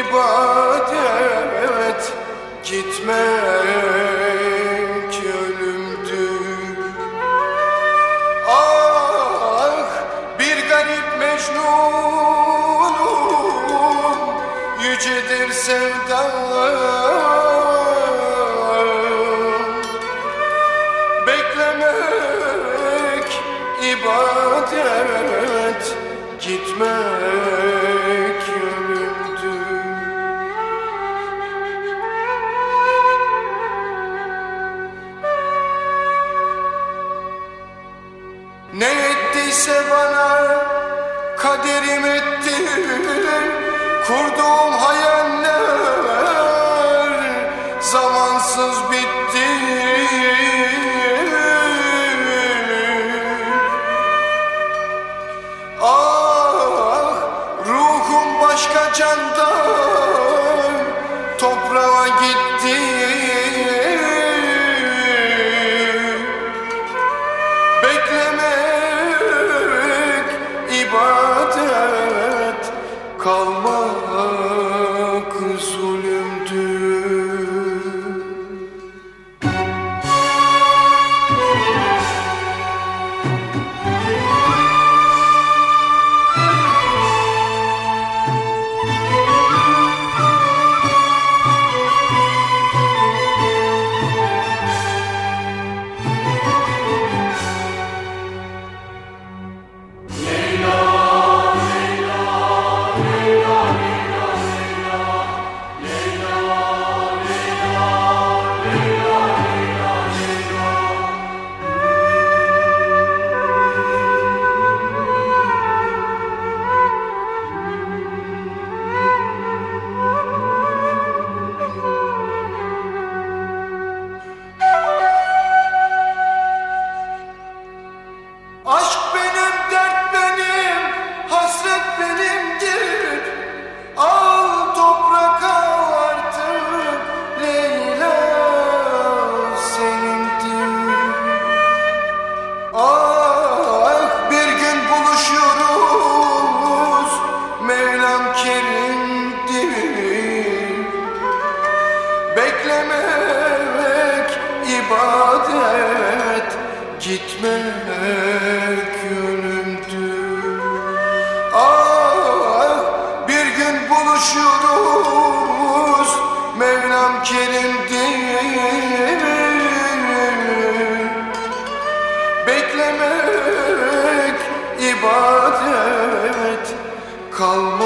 ibadet Gitmek ölümdür. Ah bir garip mecnunum Yücedir sevdam ibadet Gitmek ölümdür Ne ettiyse bana kaderim etti Kurduğum John Gitmek ölümdür Ah bir gün buluşuruz Mevlam kerimdir Beklemek ibadet Kalmak